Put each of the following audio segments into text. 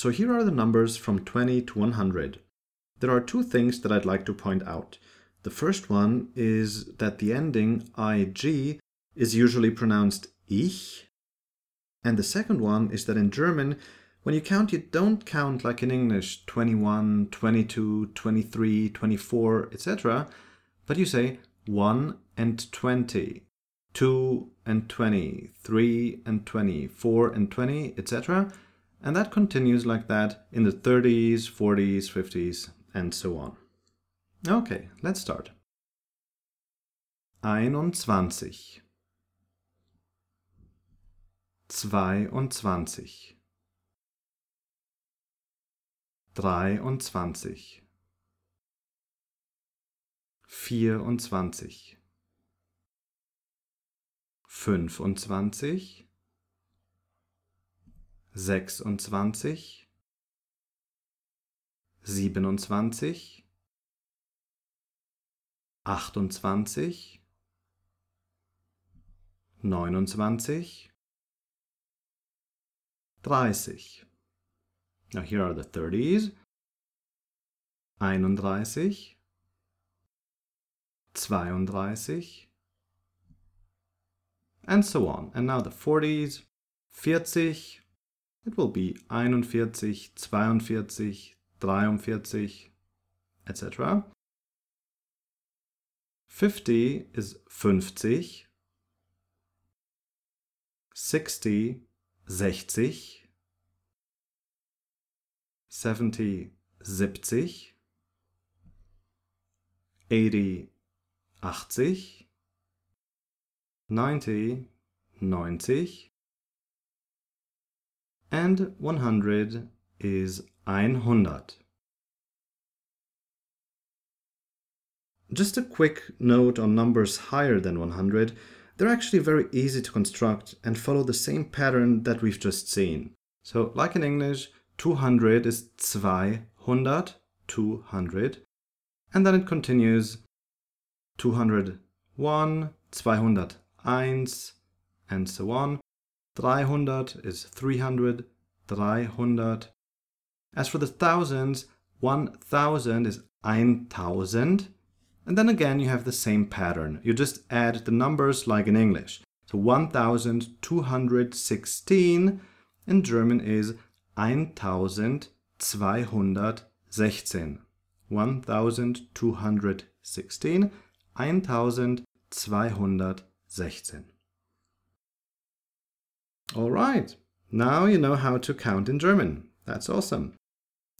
So here are the numbers from 20 to 100. There are two things that I'd like to point out. The first one is that the ending ig is usually pronounced ich. And the second one is that in German, when you count, you don't count like in English 21, 22, 23, 24, etc. But you say 1 and 20, 2 and 20, 3 and 20, 4 and 20, etc. And that continues like that in the 30s, 40s, 50s, and so on. Okay, let's start. Einundzwanzig. Zweiundzwanzig. Dreiundzwanzig. Vierundzwanzig. Fünfundzwanzig. Sechsundzwanzig. Siebenundzwanzig achtundzwanzig, neunundzwanzig, dreißig. Now here are the 30s. Einunddreißig, zweiunddreißig, and so on. And now the 40s, 40, it will be 41, 42, 43, etc. 50 is 50, 60, 60, 70, 70, 80, 80, 90, 90, and 100 is 100. Just a quick note on numbers higher than 100. They're actually very easy to construct and follow the same pattern that we've just seen. So like in English, 200 is 200, 200. And then it continues 201, 201, and so on. 300 is 300, 300. As for the thousands, 1000 is 1000. And then again, you have the same pattern. You just add the numbers like in English. So 1216 in German is 1216. 1216, 1216. All right, now you know how to count in German. That's awesome.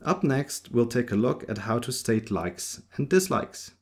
Up next, we'll take a look at how to state likes and dislikes.